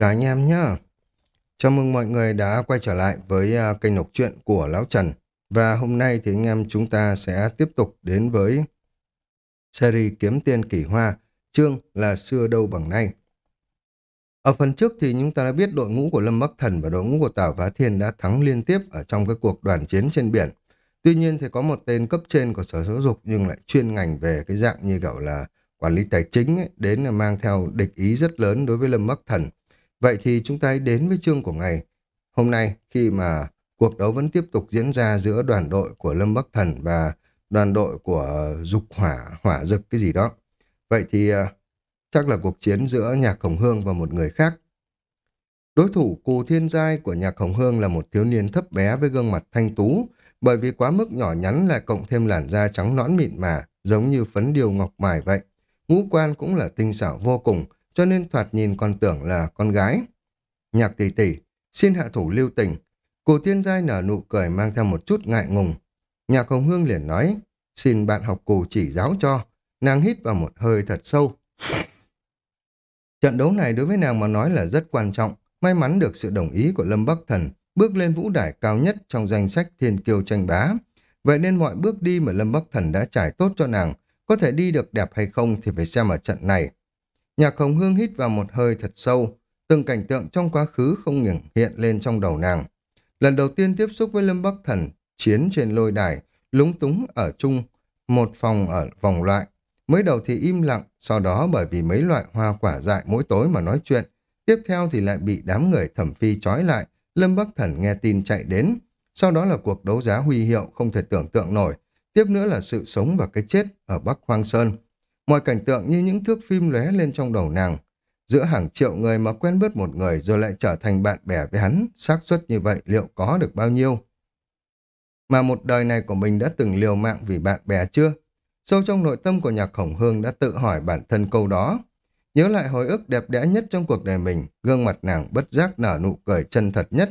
Cả anh em nhá. Chào mừng mọi người đã quay trở lại với à, kênh đọc truyện của Lão Trần. Và hôm nay thì anh em chúng ta sẽ tiếp tục đến với series Kiếm Tiên Kỷ Hoa, chương là xưa đâu bằng nay. Ở phần trước thì chúng ta đã biết đội ngũ của Lâm Bắc Thần và đội ngũ của Tào Vá Thiên đã thắng liên tiếp ở trong cái cuộc đoàn chiến trên biển. Tuy nhiên thì có một tên cấp trên của Sở Giáo dục nhưng lại chuyên ngành về cái dạng như kiểu là quản lý tài chính ấy, đến là mang theo địch ý rất lớn đối với Lâm Bắc Thần. Vậy thì chúng ta đến với chương của ngày. Hôm nay khi mà cuộc đấu vẫn tiếp tục diễn ra giữa đoàn đội của Lâm Bắc Thần và đoàn đội của Dục Hỏa, Hỏa Dực cái gì đó. Vậy thì à, chắc là cuộc chiến giữa Nhạc Hồng Hương và một người khác. Đối thủ Cù Thiên Giai của Nhạc Hồng Hương là một thiếu niên thấp bé với gương mặt thanh tú, bởi vì quá mức nhỏ nhắn lại cộng thêm làn da trắng nõn mịn mà, giống như phấn điều ngọc mài vậy. Ngũ quan cũng là tinh xảo vô cùng, cho nên thoạt nhìn còn tưởng là con gái. Nhạc tỷ tỷ, xin hạ thủ lưu tình. Cổ thiên giai nở nụ cười mang theo một chút ngại ngùng. Nhạc hồng hương liền nói, xin bạn học cù chỉ giáo cho. Nàng hít vào một hơi thật sâu. Trận đấu này đối với nàng mà nói là rất quan trọng, may mắn được sự đồng ý của Lâm Bắc Thần, bước lên vũ đài cao nhất trong danh sách thiên kiêu tranh bá. Vậy nên mọi bước đi mà Lâm Bắc Thần đã trải tốt cho nàng, có thể đi được đẹp hay không thì phải xem ở trận này. Nhạc Hồng Hương hít vào một hơi thật sâu, từng cảnh tượng trong quá khứ không ngừng hiện lên trong đầu nàng. Lần đầu tiên tiếp xúc với Lâm Bắc Thần, chiến trên lôi đài, lúng túng ở chung, một phòng ở vòng loại. Mới đầu thì im lặng, sau đó bởi vì mấy loại hoa quả dại mỗi tối mà nói chuyện. Tiếp theo thì lại bị đám người thẩm phi trói lại, Lâm Bắc Thần nghe tin chạy đến. Sau đó là cuộc đấu giá huy hiệu không thể tưởng tượng nổi. Tiếp nữa là sự sống và cái chết ở Bắc Hoang Sơn. Mọi cảnh tượng như những thước phim lóe lên trong đầu nàng. Giữa hàng triệu người mà quen biết một người rồi lại trở thành bạn bè với hắn, xác suất như vậy liệu có được bao nhiêu? Mà một đời này của mình đã từng liều mạng vì bạn bè chưa? Sâu trong nội tâm của nhạc khổng hương đã tự hỏi bản thân câu đó. Nhớ lại hồi ức đẹp đẽ nhất trong cuộc đời mình, gương mặt nàng bất giác nở nụ cười chân thật nhất.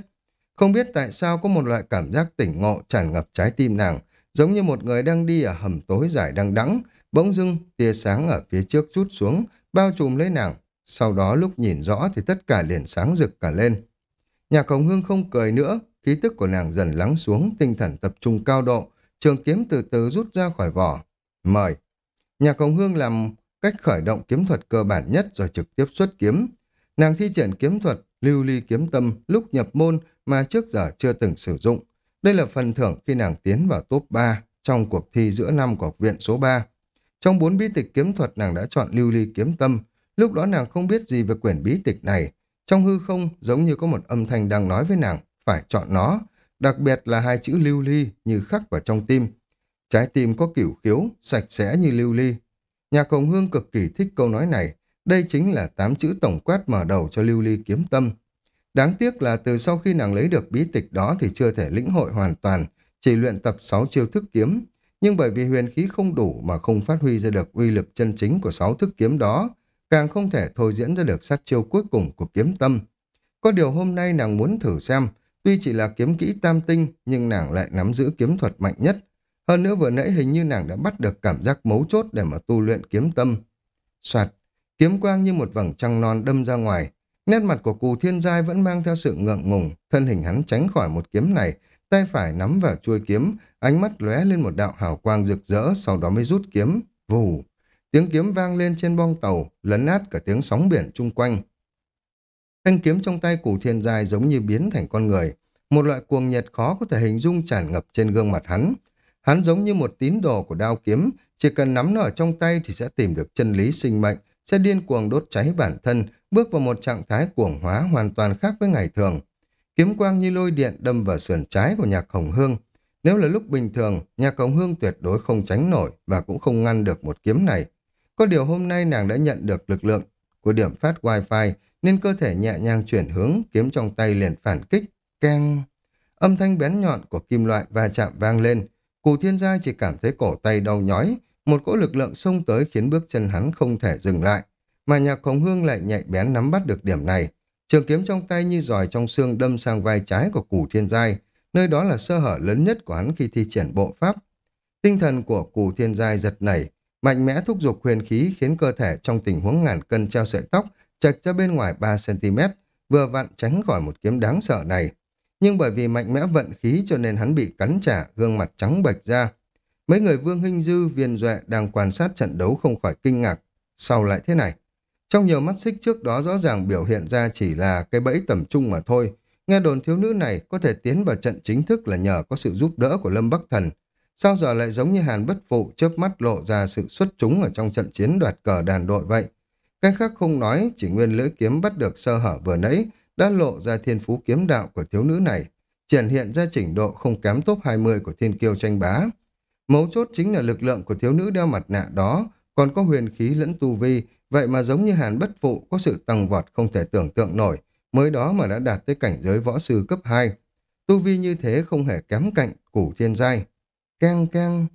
Không biết tại sao có một loại cảm giác tỉnh ngộ tràn ngập trái tim nàng, giống như một người đang đi ở hầm tối dài đang đắng. Bỗng dưng, tia sáng ở phía trước chút xuống, bao trùm lấy nàng. Sau đó lúc nhìn rõ thì tất cả liền sáng rực cả lên. Nhạc Hồng Hương không cười nữa, khí tức của nàng dần lắng xuống, tinh thần tập trung cao độ, trường kiếm từ từ rút ra khỏi vỏ. Mời. Nhạc Hồng Hương làm cách khởi động kiếm thuật cơ bản nhất rồi trực tiếp xuất kiếm. Nàng thi triển kiếm thuật, lưu ly kiếm tâm lúc nhập môn mà trước giờ chưa từng sử dụng. Đây là phần thưởng khi nàng tiến vào top 3 trong cuộc thi giữa năm của học viện số 3. Trong bốn bí tịch kiếm thuật nàng đã chọn lưu ly kiếm tâm. Lúc đó nàng không biết gì về quyển bí tịch này. Trong hư không giống như có một âm thanh đang nói với nàng, phải chọn nó. Đặc biệt là hai chữ lưu ly như khắc vào trong tim. Trái tim có kiểu khiếu, sạch sẽ như lưu ly. Nhà Cổng Hương cực kỳ thích câu nói này. Đây chính là tám chữ tổng quát mở đầu cho lưu ly kiếm tâm. Đáng tiếc là từ sau khi nàng lấy được bí tịch đó thì chưa thể lĩnh hội hoàn toàn, chỉ luyện tập 6 chiêu thức kiếm, nhưng bởi vì huyền khí không đủ mà không phát huy ra được uy lực chân chính của sáu thức kiếm đó, càng không thể thôi diễn ra được sát chiêu cuối cùng của kiếm tâm. Có điều hôm nay nàng muốn thử xem, tuy chỉ là kiếm kỹ tam tinh, nhưng nàng lại nắm giữ kiếm thuật mạnh nhất. Hơn nữa vừa nãy hình như nàng đã bắt được cảm giác mấu chốt để mà tu luyện kiếm tâm. Soạt, kiếm quang như một vầng trăng non đâm ra ngoài. Nét mặt của cù thiên giai vẫn mang theo sự ngượng ngùng, thân hình hắn tránh khỏi một kiếm này, tay phải nắm vào chuôi kiếm, ánh mắt lóe lên một đạo hào quang rực rỡ, sau đó mới rút kiếm, vù. Tiếng kiếm vang lên trên bong tàu, lấn át cả tiếng sóng biển chung quanh. Thanh kiếm trong tay củ thiên dài giống như biến thành con người, một loại cuồng nhiệt khó có thể hình dung tràn ngập trên gương mặt hắn. Hắn giống như một tín đồ của đao kiếm, chỉ cần nắm nó ở trong tay thì sẽ tìm được chân lý sinh mệnh, sẽ điên cuồng đốt cháy bản thân, bước vào một trạng thái cuồng hóa hoàn toàn khác với ngày thường. Kiếm quang như lôi điện đâm vào sườn trái của nhạc hồng hương. Nếu là lúc bình thường, nhạc hồng hương tuyệt đối không tránh nổi và cũng không ngăn được một kiếm này. Có điều hôm nay nàng đã nhận được lực lượng của điểm phát wifi nên cơ thể nhẹ nhàng chuyển hướng, kiếm trong tay liền phản kích, keng. Âm thanh bén nhọn của kim loại va chạm vang lên. Cù thiên gia chỉ cảm thấy cổ tay đau nhói, một cỗ lực lượng xông tới khiến bước chân hắn không thể dừng lại. Mà nhạc hồng hương lại nhạy bén nắm bắt được điểm này, Trường kiếm trong tay như giỏi trong xương đâm sang vai trái của củ thiên giai, nơi đó là sơ hở lớn nhất của hắn khi thi triển bộ pháp. Tinh thần của củ thiên giai giật nảy, mạnh mẽ thúc giục huyền khí khiến cơ thể trong tình huống ngàn cân treo sợi tóc chạch ra bên ngoài 3cm, vừa vặn tránh khỏi một kiếm đáng sợ này. Nhưng bởi vì mạnh mẽ vận khí cho nên hắn bị cắn trả, gương mặt trắng bệch ra. Mấy người Vương Hinh Dư, Viên Duệ đang quan sát trận đấu không khỏi kinh ngạc. Sao lại thế này? Trong nhiều mắt xích trước đó rõ ràng biểu hiện ra chỉ là cái bẫy tầm trung mà thôi. Nghe đồn thiếu nữ này có thể tiến vào trận chính thức là nhờ có sự giúp đỡ của Lâm Bắc Thần. Sao giờ lại giống như Hàn Bất Phụ chớp mắt lộ ra sự xuất chúng ở trong trận chiến đoạt cờ đàn đội vậy? Cái khác không nói, chỉ nguyên lưỡi kiếm bắt được sơ hở vừa nãy đã lộ ra thiên phú kiếm đạo của thiếu nữ này, triển hiện ra trình độ không kém top 20 của thiên kiêu tranh bá. Mấu chốt chính là lực lượng của thiếu nữ đeo mặt nạ đó, còn có huyền khí lẫn tu vi, vậy mà giống như Hàn Bất Phụ có sự tăng vọt không thể tưởng tượng nổi, mới đó mà đã đạt tới cảnh giới võ sư cấp 2. Tu vi như thế không hề kém cạnh củ thiên giai. Keng keng,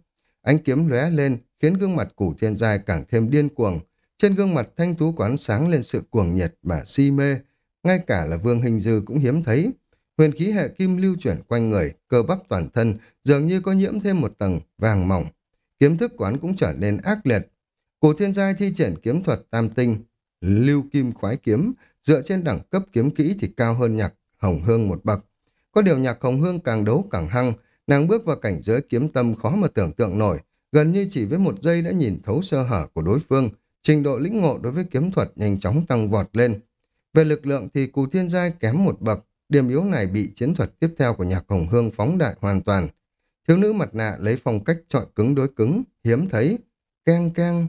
ánh kiếm lóe lên khiến gương mặt củ thiên giai càng thêm điên cuồng. Trên gương mặt thanh tú quán sáng lên sự cuồng nhiệt và si mê, ngay cả là Vương Hình Dư cũng hiếm thấy. Huyền khí hệ kim lưu chuyển quanh người, cơ bắp toàn thân, dường như có nhiễm thêm một tầng vàng mỏng. Kiếm thức quán cũng trở nên ác liệt. Cổ thiên giai thi triển kiếm thuật tam tinh, lưu kim khoái kiếm, dựa trên đẳng cấp kiếm kỹ thì cao hơn nhạc hồng hương một bậc. Có điều nhạc hồng hương càng đấu càng hăng, nàng bước vào cảnh giới kiếm tâm khó mà tưởng tượng nổi, gần như chỉ với một giây đã nhìn thấu sơ hở của đối phương, trình độ lĩnh ngộ đối với kiếm thuật nhanh chóng tăng vọt lên. Về lực lượng thì Cù Thiên Giai kém một bậc, điểm yếu này bị chiến thuật tiếp theo của nhạc hồng hương phóng đại hoàn toàn. Thiếu nữ mặt nạ lấy phong cách chọi cứng đối cứng, hiếm thấy. Keng keng.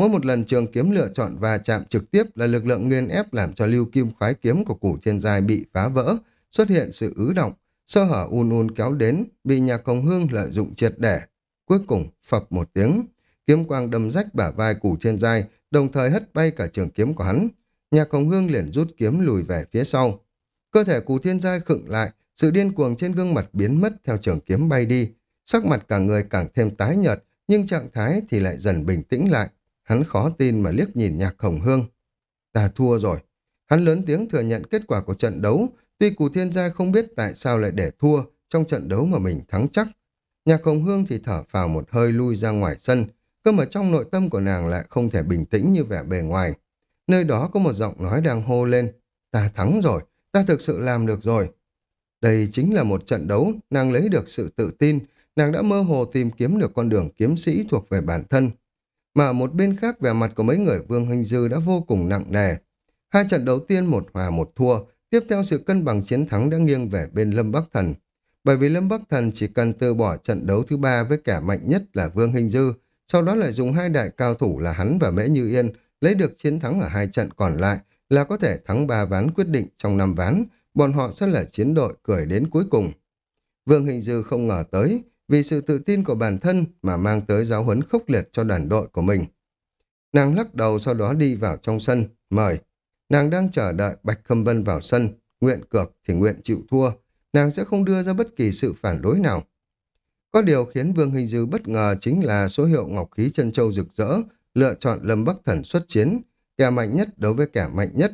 Mỗi một lần trường kiếm lựa chọn và chạm trực tiếp là lực lượng nguyên ép làm cho lưu kim khoái kiếm của củ thiên giai bị phá vỡ, xuất hiện sự ứ động, sơ hở un un kéo đến, bị nhà công hương lợi dụng triệt để. Cuối cùng, phập một tiếng, kiếm quang đâm rách bả vai củ thiên giai, đồng thời hất bay cả trường kiếm của hắn, nhà công Hương liền rút kiếm lùi về phía sau. Cơ thể củ thiên giai khựng lại, sự điên cuồng trên gương mặt biến mất theo trường kiếm bay đi. Sắc mặt cả người càng thêm tái nhợt, nhưng trạng thái thì lại dần bình tĩnh lại. Hắn khó tin mà liếc nhìn nhạc Hồng Hương. Ta thua rồi. Hắn lớn tiếng thừa nhận kết quả của trận đấu, tuy cụ thiên giai không biết tại sao lại để thua trong trận đấu mà mình thắng chắc. Nhạc Hồng Hương thì thở phào một hơi lui ra ngoài sân, cơ mà trong nội tâm của nàng lại không thể bình tĩnh như vẻ bề ngoài. Nơi đó có một giọng nói đang hô lên. Ta thắng rồi, ta thực sự làm được rồi. Đây chính là một trận đấu, nàng lấy được sự tự tin, nàng đã mơ hồ tìm kiếm được con đường kiếm sĩ thuộc về bản thân. Mà một bên khác vẻ mặt của mấy người Vương Huynh Dư đã vô cùng nặng nề. Hai trận đấu tiên một hòa một thua, tiếp theo sự cân bằng chiến thắng đã nghiêng về bên Lâm Bắc Thần. Bởi vì Lâm Bắc Thần chỉ cần từ bỏ trận đấu thứ ba với kẻ mạnh nhất là Vương Hình Dư, sau đó lại dùng hai đại cao thủ là hắn và Mễ Như Yên lấy được chiến thắng ở hai trận còn lại là có thể thắng ba ván quyết định trong năm ván, bọn họ sẽ là chiến đội cười đến cuối cùng. Vương Hình Dư không ngờ tới, vì sự tự tin của bản thân mà mang tới giáo huấn khốc liệt cho đoàn đội của mình. Nàng lắc đầu sau đó đi vào trong sân, mời. Nàng đang chờ đợi Bạch Khâm Vân vào sân, nguyện cược thì nguyện chịu thua, nàng sẽ không đưa ra bất kỳ sự phản đối nào. Có điều khiến Vương Hình Dư bất ngờ chính là số hiệu ngọc khí chân châu rực rỡ lựa chọn Lâm Bắc Thần xuất chiến, kẻ mạnh nhất đối với kẻ mạnh nhất.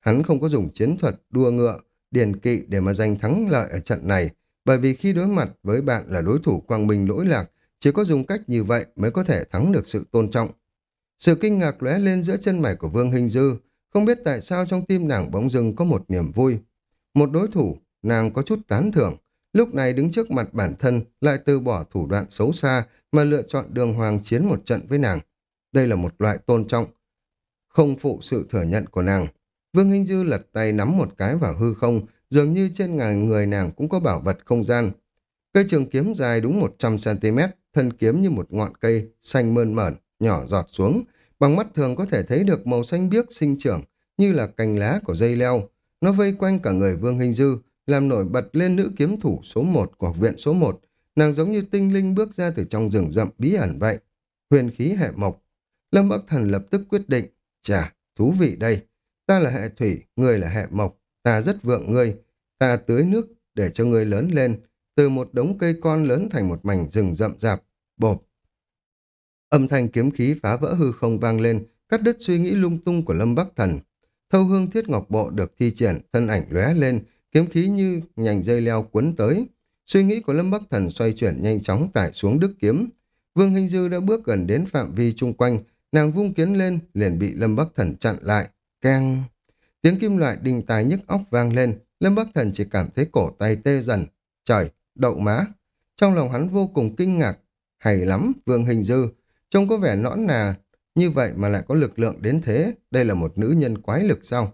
Hắn không có dùng chiến thuật đua ngựa, điền kỵ để mà giành thắng lợi ở trận này, bởi vì khi đối mặt với bạn là đối thủ quang minh lỗi lạc, chỉ có dùng cách như vậy mới có thể thắng được sự tôn trọng. Sự kinh ngạc lóe lên giữa chân mày của Vương Hình Dư, không biết tại sao trong tim nàng bỗng dưng có một niềm vui. Một đối thủ, nàng có chút tán thưởng, lúc này đứng trước mặt bản thân lại từ bỏ thủ đoạn xấu xa mà lựa chọn đường hoàng chiến một trận với nàng. Đây là một loại tôn trọng, không phụ sự thừa nhận của nàng. Vương Hinh Dư lật tay nắm một cái vào hư không, dường như trên ngài người nàng cũng có bảo vật không gian. Cây trường kiếm dài đúng 100cm, thân kiếm như một ngọn cây, xanh mơn mởn, nhỏ giọt xuống. Bằng mắt thường có thể thấy được màu xanh biếc sinh trưởng, như là cành lá của dây leo. Nó vây quanh cả người Vương hình Dư, làm nổi bật lên nữ kiếm thủ số 1 của học viện số 1. Nàng giống như tinh linh bước ra từ trong rừng rậm bí ẩn vậy. Huyền khí hệ mộc, Lâm Bắc Thần lập tức quyết định, chà, thú vị đây, ta là hệ thủy, người là hệ mộc, ta rất vượng ngươi, ta tưới nước để cho ngươi lớn lên, từ một đống cây con lớn thành một mảnh rừng rậm rạp, bộp. Âm thanh kiếm khí phá vỡ hư không vang lên, cắt đứt suy nghĩ lung tung của Lâm Bắc Thần. Thâu hương thiết ngọc bộ được thi triển, thân ảnh lóe lên, kiếm khí như nhành dây leo cuốn tới. Suy nghĩ của Lâm Bắc Thần xoay chuyển nhanh chóng tải xuống đức kiếm. Vương Hình Dư đã bước gần đến phạm vi chung quanh, Nàng vung kiến lên, liền bị Lâm Bắc Thần chặn lại. Keng! Tiếng kim loại đinh tai nhức óc vang lên, Lâm Bắc Thần chỉ cảm thấy cổ tay tê dần. Trời, đậu má! Trong lòng hắn vô cùng kinh ngạc. Hay lắm, Vương Hình Dư. Trông có vẻ nõn nà, như vậy mà lại có lực lượng đến thế. Đây là một nữ nhân quái lực sao?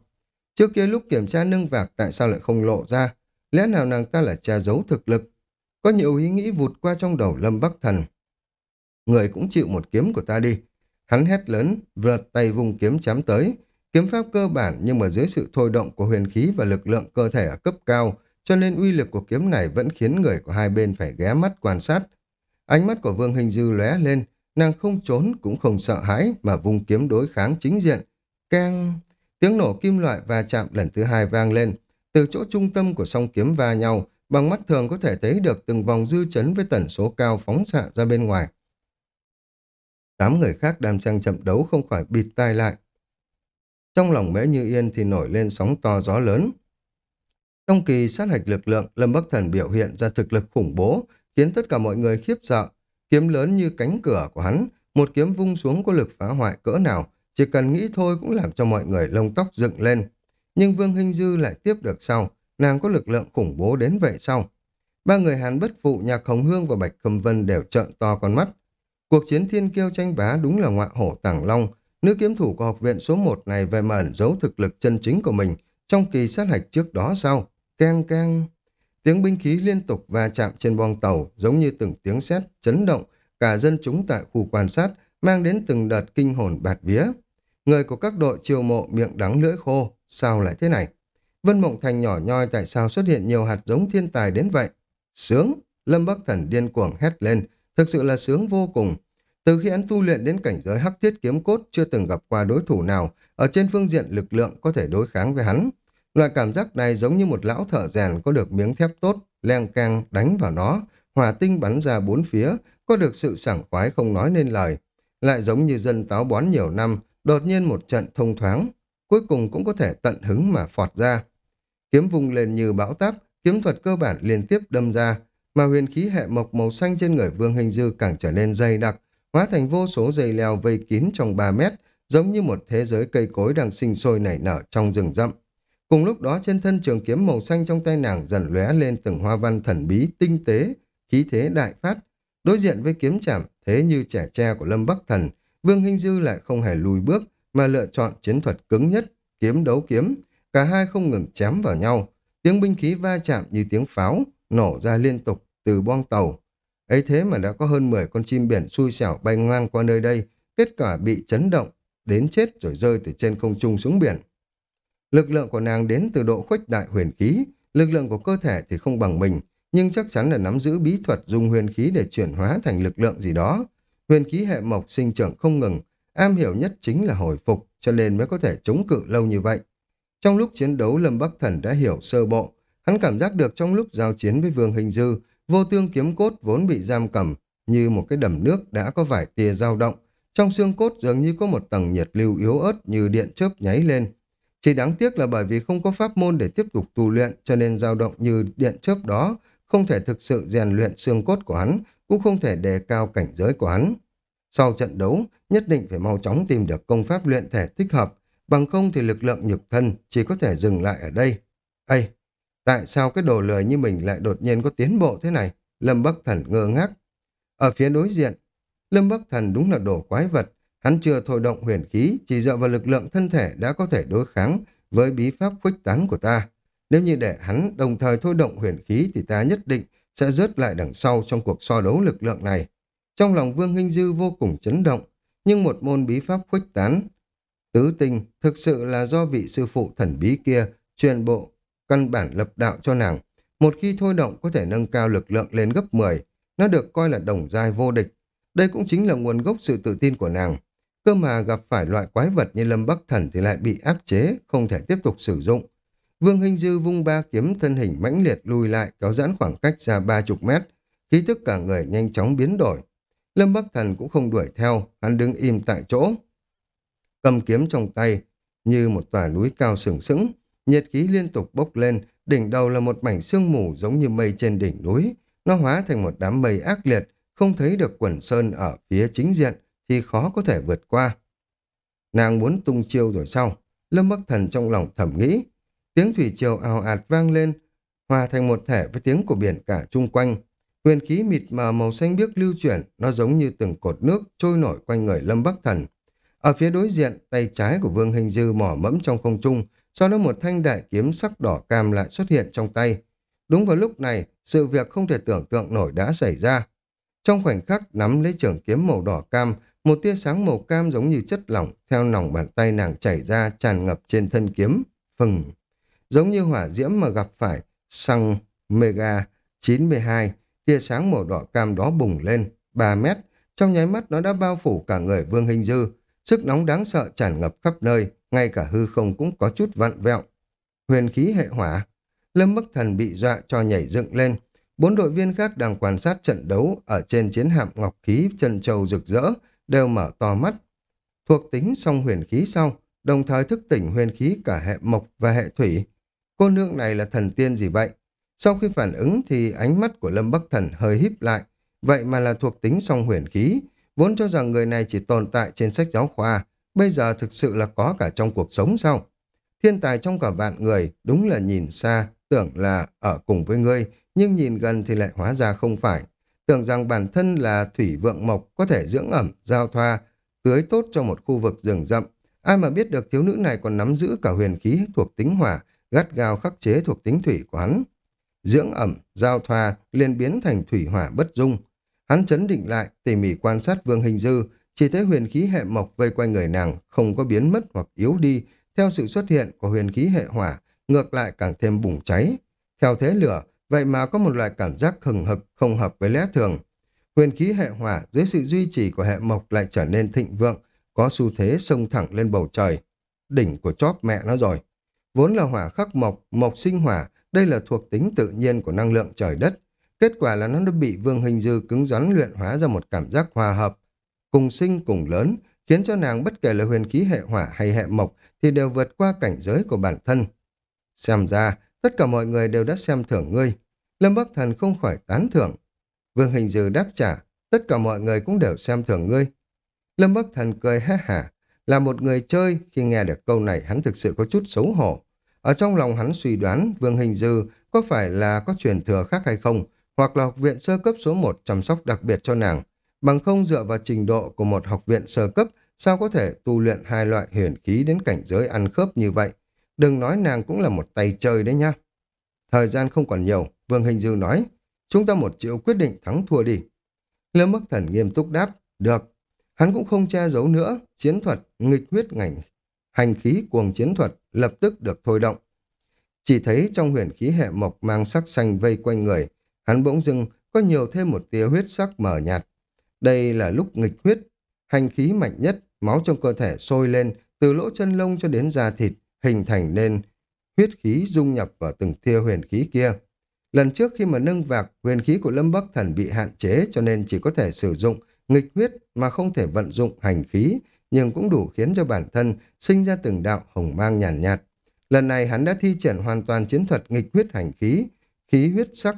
Trước kia lúc kiểm tra nâng vạc tại sao lại không lộ ra? Lẽ nào nàng ta là cha giấu thực lực? Có nhiều ý nghĩ vụt qua trong đầu Lâm Bắc Thần. Người cũng chịu một kiếm của ta đi. Hắn hét lớn, vượt tay vùng kiếm chém tới. Kiếm pháp cơ bản nhưng mà dưới sự thôi động của huyền khí và lực lượng cơ thể ở cấp cao, cho nên uy lực của kiếm này vẫn khiến người của hai bên phải ghé mắt quan sát. Ánh mắt của Vương Hình Dư lóe lên, nàng không trốn cũng không sợ hãi mà vùng kiếm đối kháng chính diện. Keng! Tiếng nổ kim loại va chạm lần thứ hai vang lên. Từ chỗ trung tâm của song kiếm va nhau, bằng mắt thường có thể thấy được từng vòng dư chấn với tần số cao phóng xạ ra bên ngoài. Tám người khác đang sang chậm đấu không khỏi bịt tai lại. Trong lòng mễ như yên thì nổi lên sóng to gió lớn. Trong kỳ sát hạch lực lượng, Lâm Bắc Thần biểu hiện ra thực lực khủng bố, khiến tất cả mọi người khiếp sợ. Kiếm lớn như cánh cửa của hắn, một kiếm vung xuống có lực phá hoại cỡ nào, chỉ cần nghĩ thôi cũng làm cho mọi người lông tóc dựng lên. Nhưng Vương Hinh Dư lại tiếp được sau, nàng có lực lượng khủng bố đến vậy sau. Ba người Hàn bất phụ, Nhạc Hồng Hương và Bạch Khâm Vân đều trợn to con mắt. Cuộc chiến thiên kiêu tranh bá đúng là ngọa hổ tàng long, nữ kiếm thủ của học viện số 1 này về mà ẩn giấu thực lực chân chính của mình trong kỳ sát hạch trước đó sao? Keng keng. Tiếng binh khí liên tục va chạm trên boong tàu giống như từng tiếng sét chấn động cả dân chúng tại khu quan sát mang đến từng đợt kinh hồn bạt vía. Người của các đội chiêu mộ miệng đắng lưỡi khô, sao lại thế này? Vân Mộng Thành nhỏ nhoi tại sao xuất hiện nhiều hạt giống thiên tài đến vậy? Sướng! Lâm Bắc Thần điên cuồng hét lên, thực sự là sướng vô cùng. Từ khi hắn tu luyện đến cảnh giới hắc thiết kiếm cốt chưa từng gặp qua đối thủ nào ở trên phương diện lực lượng có thể đối kháng với hắn. Loại cảm giác này giống như một lão thợ rèn có được miếng thép tốt, leng cang đánh vào nó, hỏa tinh bắn ra bốn phía, có được sự sảng khoái không nói nên lời. Lại giống như dân táo bón nhiều năm, đột nhiên một trận thông thoáng, cuối cùng cũng có thể tận hứng mà phọt ra. Kiếm vùng lên như bão táp, kiếm thuật cơ bản liên tiếp đâm ra, mà huyền khí hệ mộc màu xanh trên người Vương Hình Dư càng trở nên dày đặc, hóa thành vô số dây leo vây kín trong 3 mét, giống như một thế giới cây cối đang sinh sôi nảy nở trong rừng rậm. Cùng lúc đó trên thân trường kiếm màu xanh trong tay nàng dần lóe lên từng hoa văn thần bí, tinh tế, khí thế đại phát. Đối diện với kiếm chạm, thế như trẻ tre của Lâm Bắc Thần, Vương Hinh Dư lại không hề lùi bước, mà lựa chọn chiến thuật cứng nhất, kiếm đấu kiếm. Cả hai không ngừng chém vào nhau. Tiếng binh khí va chạm như tiếng pháo, nổ ra liên tục từ boong tàu ấy thế mà đã có hơn 10 con chim biển xui xẻo bay ngang qua nơi đây, kết quả bị chấn động, đến chết rồi rơi từ trên không trung xuống biển. Lực lượng của nàng đến từ độ khuếch đại huyền khí, lực lượng của cơ thể thì không bằng mình, nhưng chắc chắn là nắm giữ bí thuật dùng huyền khí để chuyển hóa thành lực lượng gì đó. Huyền khí hệ mộc sinh trưởng không ngừng, am hiểu nhất chính là hồi phục, cho nên mới có thể chống cự lâu như vậy. Trong lúc chiến đấu Lâm Bắc Thần đã hiểu sơ bộ, hắn cảm giác được trong lúc giao chiến với Vương Hình Dư, vô tương kiếm cốt vốn bị giam cầm, như một cái đầm nước đã có vài tia dao động, trong xương cốt dường như có một tầng nhiệt lưu yếu ớt như điện chớp nháy lên. Chỉ đáng tiếc là bởi vì không có pháp môn để tiếp tục tu luyện cho nên dao động như điện chớp đó không thể thực sự rèn luyện xương cốt của hắn, cũng không thể đề cao cảnh giới của hắn. Sau trận đấu, nhất định phải mau chóng tìm được công pháp luyện thể thích hợp, bằng không thì lực lượng nhục thân chỉ có thể dừng lại ở đây. Ây, tại sao cái đồ lười như mình lại đột nhiên có tiến bộ thế này? Lâm Bắc Thần ngơ ngác. Ở phía đối diện, Lâm Bắc Thần đúng là đồ quái vật, Hắn chưa thôi động huyền khí, chỉ dựa vào lực lượng thân thể đã có thể đối kháng với bí pháp khuếch tán của ta. Nếu như để hắn đồng thời thôi động huyền khí thì ta nhất định sẽ rớt lại đằng sau trong cuộc so đấu lực lượng này. Trong lòng Vương Hinh Dư vô cùng chấn động, nhưng một môn bí pháp khuếch tán tứ tinh thực sự là do vị sư phụ thần bí kia truyền bộ căn bản lập đạo cho nàng. Một khi thôi động có thể nâng cao lực lượng lên gấp 10, nó được coi là đồng giai vô địch. Đây cũng chính là nguồn gốc sự tự tin của nàng. Cơ mà gặp phải loại quái vật như Lâm Bắc Thần thì lại bị áp chế, không thể tiếp tục sử dụng. Vương Hình Dư vung ba kiếm thân hình mãnh liệt lùi lại kéo giãn khoảng cách ra ba chục mét, khí tức cả người nhanh chóng biến đổi. Lâm Bắc Thần cũng không đuổi theo, hắn đứng im tại chỗ. Cầm kiếm trong tay, như một tòa núi cao sừng sững, nhiệt khí liên tục bốc lên, đỉnh đầu là một mảnh sương mù giống như mây trên đỉnh núi. Nó hóa thành một đám mây ác liệt, không thấy được quần sơn ở phía chính diện, thì khó có thể vượt qua. Nàng muốn tung chiêu rồi sao? Lâm Bắc Thần trong lòng thầm nghĩ. Tiếng thủy triều ào ạt vang lên, hòa thành một thể với tiếng của biển cả chung quanh. Huyền khí mịt mờ màu xanh biếc lưu chuyển, nó giống như từng cột nước trôi nổi quanh người Lâm Bắc Thần. Ở phía đối diện, tay trái của Vương Hình Dư mỏ mẫm trong không trung, sau đó một thanh đại kiếm sắc đỏ cam lại xuất hiện trong tay. Đúng vào lúc này, sự việc không thể tưởng tượng nổi đã xảy ra. Trong khoảnh khắc nắm lấy trường kiếm màu đỏ cam, một tia sáng màu cam giống như chất lỏng theo nòng bàn tay nàng chảy ra tràn ngập trên thân kiếm. Phừng! Giống như hỏa diễm mà gặp phải xăng Mega 92, tia sáng màu đỏ cam đó bùng lên, 3 mét. Trong nháy mắt nó đã bao phủ cả người Vương Hình Dư. Sức nóng đáng sợ tràn ngập khắp nơi, ngay cả hư không cũng có chút vặn vẹo. Huyền khí hệ hỏa. Lâm Bắc Thần bị dọa cho nhảy dựng lên. Bốn đội viên khác đang quan sát trận đấu ở trên chiến hạm ngọc khí chân châu rực rỡ, đều mở to mắt. Thuộc tính song huyền khí sau, đồng thời thức tỉnh huyền khí cả hệ mộc và hệ thủy. Cô nương này là thần tiên gì vậy? Sau khi phản ứng thì ánh mắt của Lâm Bắc Thần hơi híp lại. Vậy mà là thuộc tính song huyền khí. Vốn cho rằng người này chỉ tồn tại trên sách giáo khoa. Bây giờ thực sự là có cả trong cuộc sống sao? Thiên tài trong cả vạn người đúng là nhìn xa, tưởng là ở cùng với ngươi, nhưng nhìn gần thì lại hóa ra không phải. Tưởng rằng bản thân là thủy vượng mộc có thể dưỡng ẩm, giao thoa, tưới tốt cho một khu vực rừng rậm. Ai mà biết được thiếu nữ này còn nắm giữ cả huyền khí thuộc tính hỏa, gắt gao khắc chế thuộc tính thủy của hắn. Dưỡng ẩm, giao thoa, liền biến thành thủy hỏa bất dung. Hắn chấn định lại, tỉ mỉ quan sát vương hình dư, chỉ thấy huyền khí hệ mộc vây quanh người nàng không có biến mất hoặc yếu đi, theo sự xuất hiện của huyền khí hệ hỏa, ngược lại càng thêm bùng cháy. Theo thế lửa, vậy mà có một loại cảm giác hừng hực không hợp với lẽ thường. Huyền khí hệ hỏa dưới sự duy trì của hệ mộc lại trở nên thịnh vượng, có xu thế sông thẳng lên bầu trời. Đỉnh của chóp mẹ nó rồi. Vốn là hỏa khắc mộc, mộc sinh hỏa, đây là thuộc tính tự nhiên của năng lượng trời đất. Kết quả là nó đã bị Vương Hình Dư cứng rắn luyện hóa ra một cảm giác hòa hợp, cùng sinh cùng lớn, khiến cho nàng bất kể là huyền khí hệ hỏa hay hệ mộc thì đều vượt qua cảnh giới của bản thân. Xem ra, tất cả mọi người đều đã xem thưởng ngươi. Lâm Bắc Thần không khỏi tán thưởng. Vương Hình Dư đáp trả, tất cả mọi người cũng đều xem thưởng ngươi. Lâm Bắc Thần cười ha hả, là một người chơi, khi nghe được câu này hắn thực sự có chút xấu hổ. Ở trong lòng hắn suy đoán Vương Hình Dư có phải là có truyền thừa khác hay không, hoặc là học viện sơ cấp số 1 chăm sóc đặc biệt cho nàng. Bằng không dựa vào trình độ của một học viện sơ cấp, sao có thể tu luyện hai loại huyền khí đến cảnh giới ăn khớp như vậy. Đừng nói nàng cũng là một tay chơi đấy nha. Thời gian không còn nhiều, Vương Hình Dư nói, chúng ta một triệu quyết định thắng thua đi. Lâm Bắc Thần nghiêm túc đáp, được. Hắn cũng không che giấu nữa, chiến thuật, nghịch huyết ngành, hành khí cuồng chiến thuật lập tức được thôi động. Chỉ thấy trong huyền khí hệ mộc mang sắc xanh vây quanh người, hắn bỗng dưng có nhiều thêm một tia huyết sắc mờ nhạt. Đây là lúc nghịch huyết, hành khí mạnh nhất, máu trong cơ thể sôi lên, từ lỗ chân lông cho đến da thịt, hình thành nên huyết khí dung nhập vào từng tia huyền khí kia. Lần trước khi mà nâng vạc, huyền khí của Lâm Bắc Thần bị hạn chế cho nên chỉ có thể sử dụng nghịch huyết mà không thể vận dụng hành khí, nhưng cũng đủ khiến cho bản thân sinh ra từng đạo hồng mang nhàn nhạt, nhạt. Lần này hắn đã thi triển hoàn toàn chiến thuật nghịch huyết hành khí, khí huyết sắc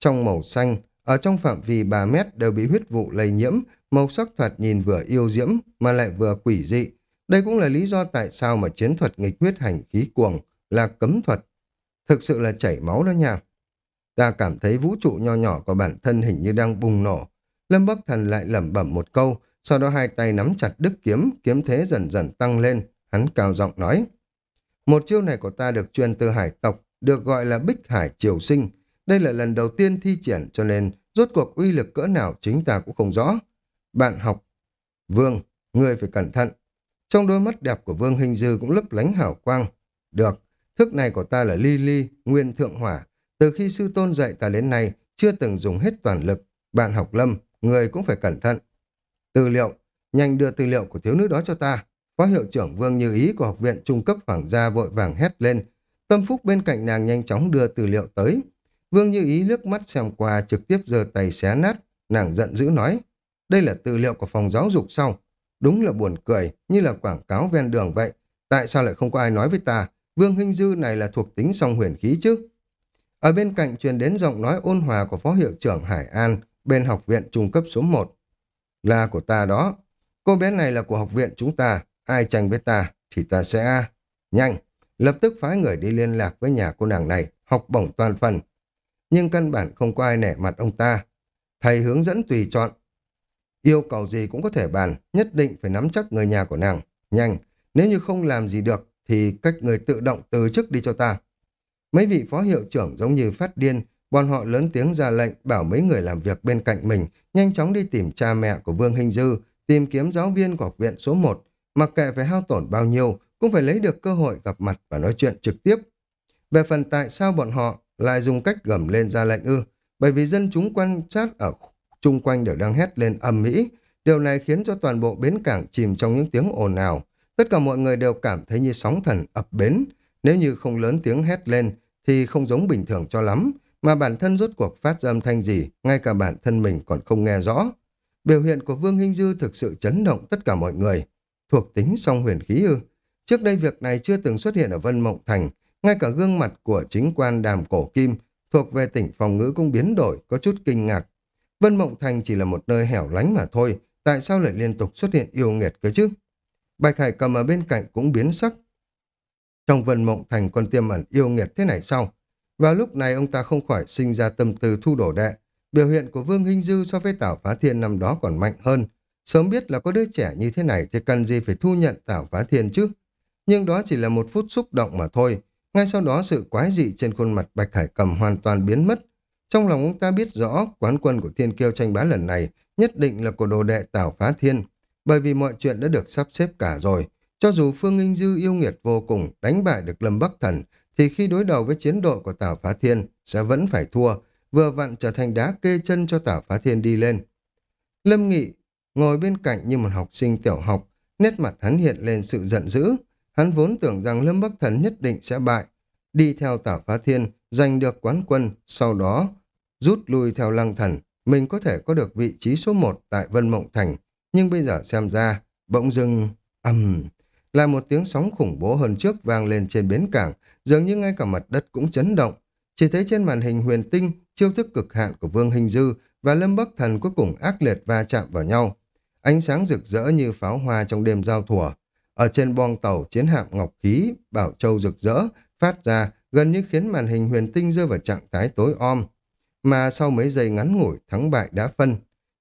trong màu xanh, ở trong phạm vi 3 mét đều bị huyết vụ lây nhiễm, màu sắc thoạt nhìn vừa yêu diễm mà lại vừa quỷ dị. Đây cũng là lý do tại sao mà chiến thuật nghịch huyết hành khí cuồng là cấm thuật. Thực sự là chảy máu đó nha. Ta cảm thấy vũ trụ nho nhỏ của bản thân hình như đang bùng nổ. Lâm Bắc Thần lại lẩm bẩm một câu, sau đó hai tay nắm chặt đức kiếm, kiếm thế dần dần tăng lên. Hắn cao giọng nói. Một chiêu này của ta được truyền từ hải tộc, được gọi là bích hải triều sinh. Đây là lần đầu tiên thi triển cho nên rốt cuộc uy lực cỡ nào chính ta cũng không rõ. Bạn học. Vương, ngươi phải cẩn thận. Trong đôi mắt đẹp của Vương Hình Dư cũng lấp lánh hào quang. Được, thức này của ta là ly ly, nguyên thượng hỏa. Từ khi sư tôn dạy ta đến nay, chưa từng dùng hết toàn lực. Bạn học lâm, người cũng phải cẩn thận. Tư liệu, nhanh đưa tư liệu của thiếu nữ đó cho ta. Phó hiệu trưởng Vương Như Ý của Học viện Trung cấp Hoàng gia vội vàng hét lên. Tâm Phúc bên cạnh nàng nhanh chóng đưa tư liệu tới. Vương Như Ý lướt mắt xem qua trực tiếp giơ tay xé nát. Nàng giận dữ nói, đây là tư liệu của phòng giáo dục sau. Đúng là buồn cười, như là quảng cáo ven đường vậy. Tại sao lại không có ai nói với ta, Vương Hinh Dư này là thuộc tính song huyền khí chứ? Ở bên cạnh truyền đến giọng nói ôn hòa của Phó Hiệu trưởng Hải An, bên học viện trung cấp số 1. Là của ta đó. Cô bé này là của học viện chúng ta. Ai tranh với ta thì ta sẽ... Nhanh, lập tức phái người đi liên lạc với nhà cô nàng này, học bổng toàn phần. Nhưng căn bản không có ai nể mặt ông ta. Thầy hướng dẫn tùy chọn. Yêu cầu gì cũng có thể bàn, nhất định phải nắm chắc người nhà của nàng. Nhanh, nếu như không làm gì được, thì cách người tự động từ chức đi cho ta. Mấy vị phó hiệu trưởng giống như phát điên, bọn họ lớn tiếng ra lệnh bảo mấy người làm việc bên cạnh mình nhanh chóng đi tìm cha mẹ của Vương Hình Dư, tìm kiếm giáo viên của học viện số 1, mặc kệ phải hao tổn bao nhiêu, cũng phải lấy được cơ hội gặp mặt và nói chuyện trực tiếp. Về phần tại sao bọn họ lại dùng cách gầm lên ra lệnh ư, bởi vì dân chúng quan sát ở chung quanh đều đang hét lên âm mỹ, điều này khiến cho toàn bộ bến cảng chìm trong những tiếng ồn ào. Tất cả mọi người đều cảm thấy như sóng thần ập bến, nếu như không lớn tiếng hét lên thì không giống bình thường cho lắm, mà bản thân rốt cuộc phát ra âm thanh gì, ngay cả bản thân mình còn không nghe rõ. Biểu hiện của Vương Hinh Dư thực sự chấn động tất cả mọi người. Thuộc tính song huyền khí ư. Trước đây việc này chưa từng xuất hiện ở Vân Mộng Thành, ngay cả gương mặt của chính quan đàm cổ kim thuộc về tỉnh phòng ngữ cũng biến đổi, có chút kinh ngạc. Vân Mộng Thành chỉ là một nơi hẻo lánh mà thôi, tại sao lại liên tục xuất hiện yêu nghiệt cơ chứ? Bạch Hải cầm ở bên cạnh cũng biến sắc. Trong Vân Mộng Thành còn tiềm ẩn yêu nghiệt thế này sao? Vào lúc này ông ta không khỏi sinh ra tâm tư thu đổ đệ. Biểu hiện của Vương Hinh Dư so với Tảo Phá Thiên năm đó còn mạnh hơn. Sớm biết là có đứa trẻ như thế này thì cần gì phải thu nhận Tảo Phá Thiên chứ? Nhưng đó chỉ là một phút xúc động mà thôi. Ngay sau đó sự quái dị trên khuôn mặt Bạch Hải Cầm hoàn toàn biến mất. Trong lòng ông ta biết rõ quán quân của Thiên Kiêu tranh bá lần này nhất định là của đồ đệ tào Phá Thiên. Bởi vì mọi chuyện đã được sắp xếp cả rồi. Cho dù Phương Nghinh Dư yêu nghiệt vô cùng đánh bại được Lâm Bắc Thần thì khi đối đầu với chiến đội của tào Phá Thiên sẽ vẫn phải thua, vừa vặn trở thành đá kê chân cho tào Phá Thiên đi lên. Lâm Nghị ngồi bên cạnh như một học sinh tiểu học, nét mặt hắn hiện lên sự giận dữ. Hắn vốn tưởng rằng Lâm Bắc Thần nhất định sẽ bại, đi theo Tảo Phá Thiên, giành được quán quân, sau đó rút lui theo Lăng Thần, mình có thể có được vị trí số một tại Vân Mộng Thành, nhưng bây giờ xem ra, bỗng dưng, ầm, là một tiếng sóng khủng bố hơn trước vang lên trên bến cảng, dường như ngay cả mặt đất cũng chấn động. Chỉ thấy trên màn hình huyền tinh, chiêu thức cực hạn của Vương Hình Dư và Lâm Bắc Thần cuối cùng ác liệt va chạm vào nhau. Ánh sáng rực rỡ như pháo hoa trong đêm giao thủa. Ở trên boong tàu chiến hạm ngọc khí, bảo châu rực rỡ, phát ra gần như khiến màn hình huyền tinh rơi vào trạng thái tối om. Mà sau mấy giây ngắn ngủi, thắng bại đã phân.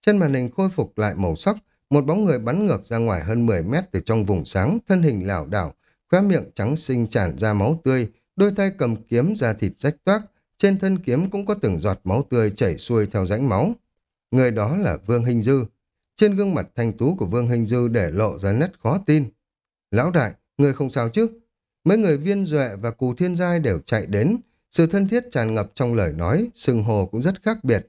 Trên màn hình khôi phục lại màu sắc, một bóng người bắn ngược ra ngoài hơn 10 mét từ trong vùng sáng, thân hình lảo đảo, khóe miệng trắng xinh tràn ra máu tươi, đôi tay cầm kiếm ra thịt rách toác, trên thân kiếm cũng có từng giọt máu tươi chảy xuôi theo rãnh máu. Người đó là Vương Hình Dư. Trên gương mặt thanh tú của Vương Hình Dư để lộ ra nét khó tin. Lão đại, người không sao chứ? Mấy người viên duệ và cù thiên giai đều chạy đến, sự thân thiết tràn ngập trong lời nói, sừng hồ cũng rất khác biệt.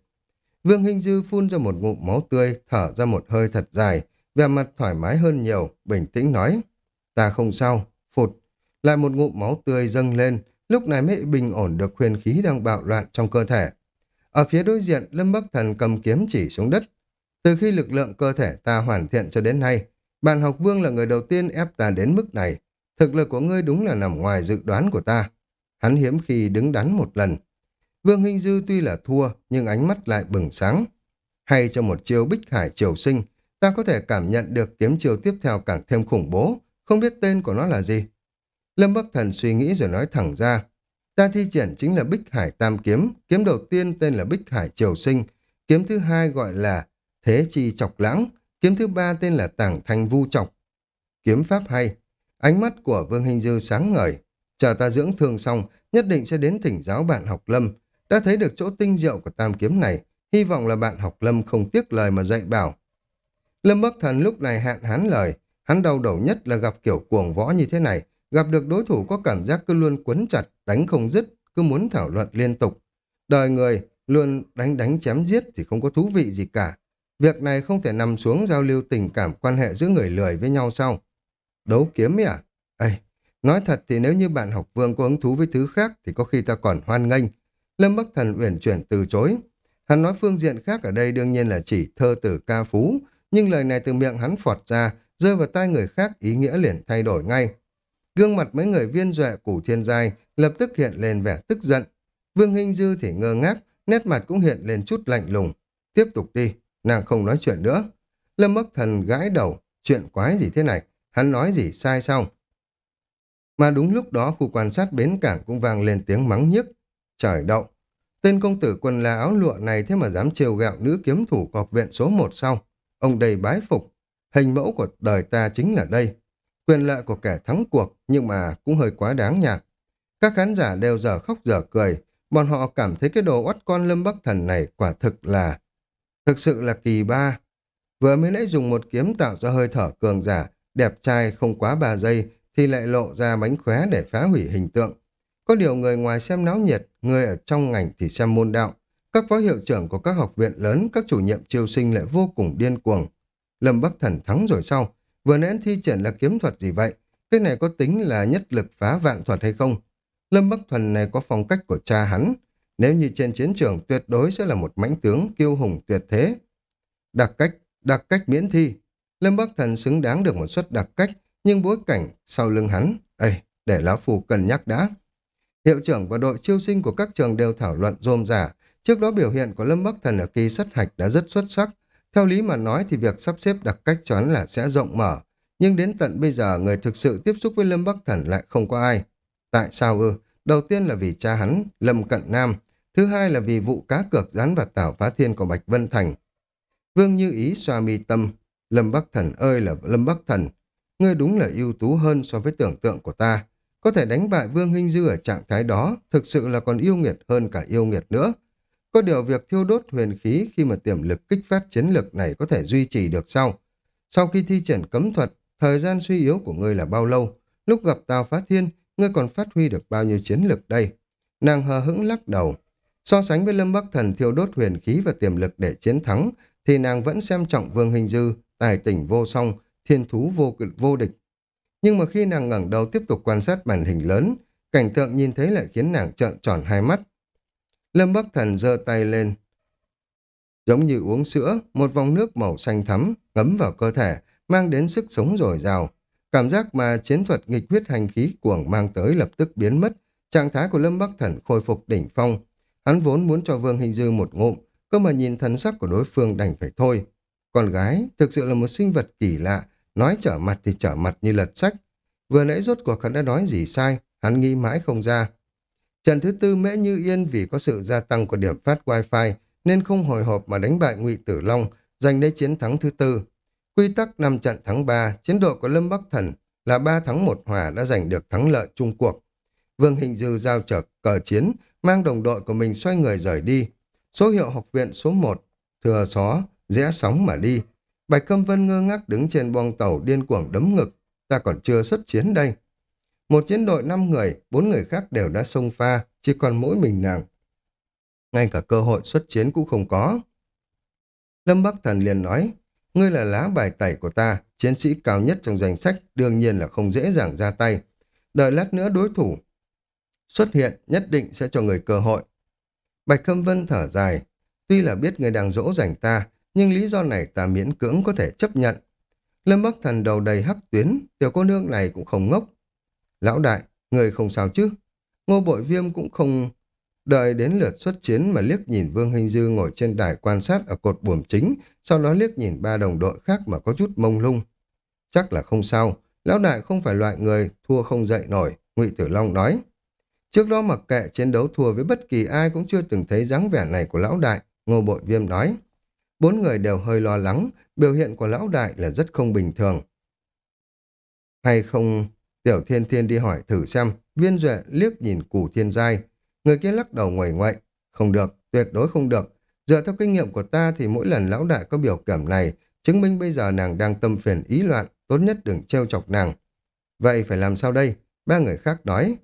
Vương Hình Dư phun ra một ngụm máu tươi, thở ra một hơi thật dài, vẻ mặt thoải mái hơn nhiều, bình tĩnh nói. Ta không sao, phụt. Lại một ngụm máu tươi dâng lên, lúc này mới bình ổn được huyền khí đang bạo loạn trong cơ thể. Ở phía đối diện, Lâm Bắc Thần cầm kiếm chỉ xuống đất. Từ khi lực lượng cơ thể ta hoàn thiện cho đến nay, bạn học vương là người đầu tiên ép ta đến mức này. Thực lực của ngươi đúng là nằm ngoài dự đoán của ta. Hắn hiếm khi đứng đắn một lần. Vương Hinh Dư tuy là thua, nhưng ánh mắt lại bừng sáng. Hay cho một chiêu bích hải triều sinh, ta có thể cảm nhận được kiếm chiêu tiếp theo càng thêm khủng bố, không biết tên của nó là gì. Lâm Bắc Thần suy nghĩ rồi nói thẳng ra. Ta thi triển chính là Bích Hải Tam Kiếm, kiếm đầu tiên tên là Bích Hải Triều Sinh, kiếm thứ hai gọi là Thế Chi Chọc Lãng, kiếm thứ ba tên là Tảng Thanh Vu Chọc. Kiếm pháp hay, ánh mắt của Vương Hình Dư sáng ngời. Chờ ta dưỡng thương xong, nhất định sẽ đến thỉnh giáo bạn học Lâm. Đã thấy được chỗ tinh diệu của tam kiếm này, hy vọng là bạn học Lâm không tiếc lời mà dạy bảo. Lâm Bắc Thần lúc này hạn hán lời, hắn đau đầu nhất là gặp kiểu cuồng võ như thế này, gặp được đối thủ có cảm giác cứ luôn quấn chặt, đánh không dứt, cứ muốn thảo luận liên tục. Đời người luôn đánh đánh chém giết thì không có thú vị gì cả. Việc này không thể nằm xuống giao lưu tình cảm quan hệ giữa người lười với nhau sao? Đấu kiếm à? Ê, nói thật thì nếu như bạn học vương có hứng thú với thứ khác thì có khi ta còn hoan nghênh. Lâm Bắc Thần uyển chuyển từ chối. Hắn nói phương diện khác ở đây đương nhiên là chỉ thơ tử ca phú, nhưng lời này từ miệng hắn phọt ra, rơi vào tai người khác ý nghĩa liền thay đổi ngay. Gương mặt mấy người viên duệ củ thiên giai lập tức hiện lên vẻ tức giận. Vương Hinh Dư thì ngơ ngác, nét mặt cũng hiện lên chút lạnh lùng. Tiếp tục đi, nàng không nói chuyện nữa. Lâm Bắc Thần gãi đầu, chuyện quái gì thế này, hắn nói gì sai sao? Mà đúng lúc đó khu quan sát bến cảng cũng vang lên tiếng mắng nhức. Trời đậu, tên công tử quần là áo lụa này thế mà dám trêu gạo nữ kiếm thủ cọp viện số 1 sau. Ông đầy bái phục, hình mẫu của đời ta chính là đây. Quyền lợi của kẻ thắng cuộc nhưng mà cũng hơi quá đáng nhạc. Các khán giả đều giờ khóc giờ cười, bọn họ cảm thấy cái đồ oắt con lâm bắc thần này quả thực là thực sự là kỳ ba. Vừa mới nãy dùng một kiếm tạo ra hơi thở cường giả, đẹp trai không quá ba giây, thì lại lộ ra bánh khóe để phá hủy hình tượng. Có điều người ngoài xem náo nhiệt, người ở trong ngành thì xem môn đạo. Các phó hiệu trưởng của các học viện lớn, các chủ nhiệm triều sinh lại vô cùng điên cuồng. Lâm Bắc Thần thắng rồi sau, vừa nãy thi triển là kiếm thuật gì vậy? Cái này có tính là nhất lực phá vạn thuật hay không? Lâm Bắc Thần này có phong cách của cha hắn. Nếu như trên chiến trường tuyệt đối sẽ là một mãnh tướng kiêu hùng tuyệt thế. Đặc cách, đặc cách miễn thi. Lâm Bắc Thần xứng đáng được một suất đặc cách, nhưng bối cảnh sau lưng hắn, ây, để Lão Phù cân nhắc đã. Hiệu trưởng và đội chiêu sinh của các trường đều thảo luận rôm rả trước đó biểu hiện của Lâm Bắc Thần ở kỳ sát hạch đã rất xuất sắc. Theo lý mà nói thì việc sắp xếp đặc cách choán là sẽ rộng mở, nhưng đến tận bây giờ người thực sự tiếp xúc với Lâm Bắc Thần lại không có ai. Tại sao ư? Đầu tiên là vì cha hắn, Lâm Cận Nam, thứ hai là vì vụ cá cược dán vào tảo phá thiên của Bạch Vân Thành. Vương Như Ý xoa mi tâm, Lâm Bắc Thần ơi là Lâm Bắc Thần, ngươi đúng là ưu tú hơn so với tưởng tượng của ta. Có thể đánh bại Vương Hinh Dư ở trạng thái đó, thực sự là còn yêu nghiệt hơn cả yêu nghiệt nữa. Có điều việc thiêu đốt huyền khí khi mà tiềm lực kích phát chiến lực này có thể duy trì được sau. Sau khi thi triển cấm thuật, thời gian suy yếu của ngươi là bao lâu? Lúc gặp Tào Phá Thiên, ngươi còn phát huy được bao nhiêu chiến lực đây? Nàng hờ hững lắc đầu. So sánh với Lâm Bắc Thần thiêu đốt huyền khí và tiềm lực để chiến thắng, thì nàng vẫn xem trọng Vương Hình Dư, tài tỉnh vô song, thiên thú vô vô địch. Nhưng mà khi nàng ngẩng đầu tiếp tục quan sát màn hình lớn, cảnh tượng nhìn thấy lại khiến nàng trợn tròn hai mắt. Lâm Bắc Thần giơ tay lên. Giống như uống sữa, một vòng nước màu xanh thắm ngấm vào cơ thể, mang đến sức sống dồi dào. Cảm giác mà chiến thuật nghịch huyết hành khí cuồng mang tới lập tức biến mất, trạng thái của Lâm Bắc Thần khôi phục đỉnh phong. Hắn vốn muốn cho Vương Hình Dư một ngụm, cơ mà nhìn thần sắc của đối phương đành phải thôi. Con gái thực sự là một sinh vật kỳ lạ, nói trở mặt thì trở mặt như lật sách. Vừa nãy rốt cuộc hắn đã nói gì sai, hắn nghi mãi không ra. Trận thứ tư Mễ Như Yên vì có sự gia tăng của điểm phát wifi nên không hồi hộp mà đánh bại Ngụy Tử Long, giành lấy chiến thắng thứ tư. Quy tắc 5 trận thắng 3, chiến đội của Lâm Bắc Thần là 3 thắng 1 hòa đã giành được thắng lợi chung cuộc. Vương Hình Dư giao trở cờ chiến, mang đồng đội của mình xoay người rời đi. Số hiệu học viện số 1, thừa xó, rẽ sóng mà đi. Bạch Câm Vân ngơ ngác đứng trên boong tàu điên cuồng đấm ngực. Ta còn chưa xuất chiến đây. Một chiến đội 5 người, bốn người khác đều đã xông pha, chỉ còn mỗi mình nàng. Ngay cả cơ hội xuất chiến cũng không có. Lâm Bắc Thần liền nói, ngươi là lá bài tẩy của ta, chiến sĩ cao nhất trong danh sách, đương nhiên là không dễ dàng ra tay. Đợi lát nữa đối thủ xuất hiện, nhất định sẽ cho người cơ hội. Bạch Khâm Vân thở dài, tuy là biết người đang dỗ dành ta, nhưng lý do này ta miễn cưỡng có thể chấp nhận. Lâm Bắc Thần đầu đầy hắc tuyến, tiểu cô nương này cũng không ngốc. Lão đại, người không sao chứ? Ngô bội viêm cũng không đợi đến lượt xuất chiến mà liếc nhìn Vương Hình Dư ngồi trên đài quan sát ở cột buồm chính, sau đó liếc nhìn ba đồng đội khác mà có chút mông lung. Chắc là không sao, lão đại không phải loại người thua không dậy nổi, Ngụy Tử Long nói. Trước đó mặc kệ chiến đấu thua với bất kỳ ai cũng chưa từng thấy dáng vẻ này của lão đại, Ngô Bội Viêm nói. Bốn người đều hơi lo lắng, biểu hiện của lão đại là rất không bình thường. Hay không, Tiểu Thiên Thiên đi hỏi thử xem, viên duệ liếc nhìn củ thiên giai. Người kia lắc đầu ngoài ngoại, không được, tuyệt đối không được. Dựa theo kinh nghiệm của ta thì mỗi lần lão đại có biểu cảm này, chứng minh bây giờ nàng đang tâm phiền ý loạn, tốt nhất đừng trêu chọc nàng. Vậy phải làm sao đây? Ba người khác nói.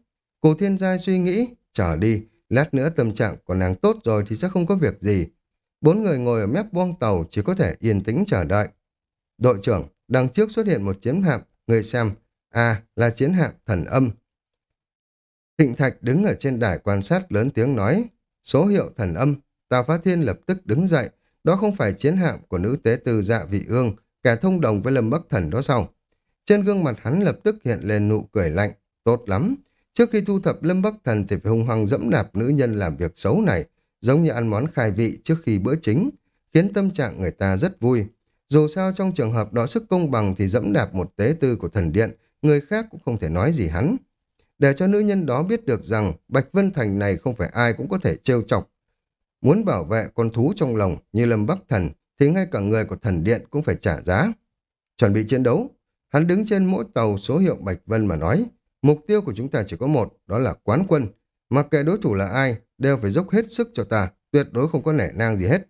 Cổ thiên giai suy nghĩ, trở đi, lát nữa tâm trạng của nàng tốt rồi thì sẽ không có việc gì. Bốn người ngồi ở mép boong tàu chỉ có thể yên tĩnh chờ đợi. Đội trưởng, đằng trước xuất hiện một chiến hạm, người xem, à, là chiến hạm thần âm. Thịnh Thạch đứng ở trên đài quan sát lớn tiếng nói, số hiệu thần âm, Tào Phá Thiên lập tức đứng dậy, đó không phải chiến hạm của nữ tế tư dạ vị ương, kẻ thông đồng với Lâm Bắc Thần đó sao? Trên gương mặt hắn lập tức hiện lên nụ cười lạnh, tốt lắm. Trước khi thu thập Lâm Bắc Thần thì phải hung hăng dẫm đạp nữ nhân làm việc xấu này, giống như ăn món khai vị trước khi bữa chính, khiến tâm trạng người ta rất vui. Dù sao trong trường hợp đó sức công bằng thì dẫm đạp một tế tư của thần điện, người khác cũng không thể nói gì hắn. để cho nữ nhân đó biết được rằng Bạch Vân Thành này không phải ai cũng có thể trêu chọc. Muốn bảo vệ con thú trong lòng như Lâm Bắc Thần thì ngay cả người của thần điện cũng phải trả giá. Chuẩn bị chiến đấu, hắn đứng trên mỗi tàu số hiệu Bạch Vân mà nói, mục tiêu của chúng ta chỉ có một, đó là quán quân. Mặc kệ đối thủ là ai, đều phải dốc hết sức cho ta, tuyệt đối không có nể nang gì hết.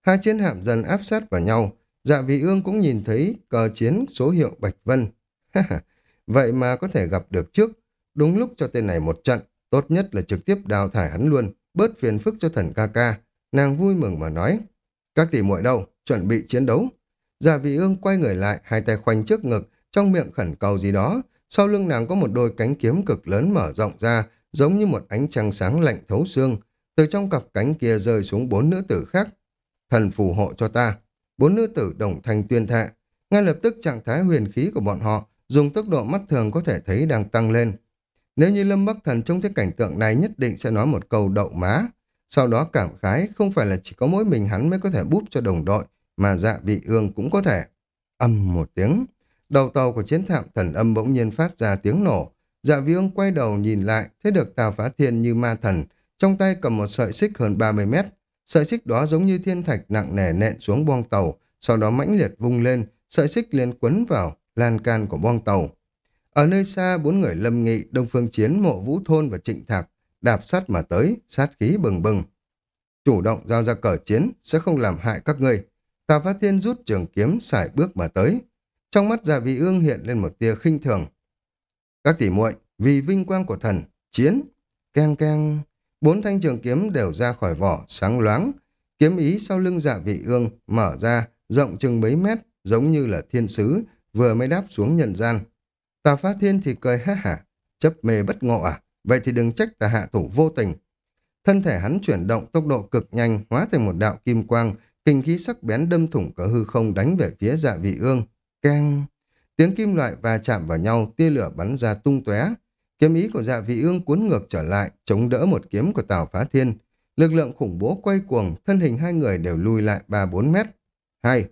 Hai chiến hạm dần áp sát vào nhau, dạ vị ương cũng nhìn thấy cờ chiến số hiệu Bạch Vân. Vậy mà có thể gặp được trước, đúng lúc cho tên này một trận, tốt nhất là trực tiếp đào thải hắn luôn, bớt phiền phức cho thần ca ca. Nàng vui mừng mà nói, các tỷ muội đâu, chuẩn bị chiến đấu. Dạ vị ương quay người lại, hai tay khoanh trước ngực, trong miệng khẩn cầu gì đó. Sau lưng nàng có một đôi cánh kiếm cực lớn mở rộng ra, giống như một ánh trăng sáng lạnh thấu xương. Từ trong cặp cánh kia rơi xuống bốn nữ tử khác. Thần phù hộ cho ta. Bốn nữ tử đồng thanh tuyên thệ. Ngay lập tức trạng thái huyền khí của bọn họ dùng tốc độ mắt thường có thể thấy đang tăng lên. Nếu như Lâm Bắc Thần trông thấy cảnh tượng này nhất định sẽ nói một câu đậu má. Sau đó cảm khái không phải là chỉ có mỗi mình hắn mới có thể búp cho đồng đội, mà dạ vị ương cũng có thể. Âm một tiếng, đầu tàu của chiến thạm thần âm bỗng nhiên phát ra tiếng nổ. Dạ vương ương quay đầu nhìn lại, thấy được Tào Phá Thiên như ma thần, trong tay cầm một sợi xích hơn 30 mét. Sợi xích đó giống như thiên thạch nặng nề nện xuống boong tàu, sau đó mãnh liệt vung lên, sợi xích liền quấn vào lan can của boong tàu. Ở nơi xa, bốn người lâm nghị, đông phương chiến, mộ vũ thôn và trịnh thạc đạp sát mà tới, sát khí bừng bừng. Chủ động giao ra cờ chiến sẽ không làm hại các ngươi. Tào Phát Thiên rút trường kiếm xài bước mà tới. Trong mắt Dạ Vị Ương hiện lên một tia khinh thường. Các tỷ muội, vì vinh quang của thần, chiến, keng keng, bốn thanh trường kiếm đều ra khỏi vỏ, sáng loáng. Kiếm ý sau lưng Dạ Vị Ương mở ra, rộng chừng mấy mét, giống như là thiên sứ, vừa mới đáp xuống nhân gian. Tà phá Thiên thì cười ha hả, chấp mê bất ngộ à, vậy thì đừng trách ta hạ thủ vô tình. Thân thể hắn chuyển động tốc độ cực nhanh, hóa thành một đạo kim quang, kinh khí sắc bén đâm thủng cả hư không đánh về phía dạ vị ương. Keng! Tiếng kim loại va chạm vào nhau, tia lửa bắn ra tung tóe. Kiếm ý của dạ vị ương cuốn ngược trở lại, chống đỡ một kiếm của Tào Phá Thiên. Lực lượng khủng bố quay cuồng, thân hình hai người đều lùi lại 3-4 mét. Hai,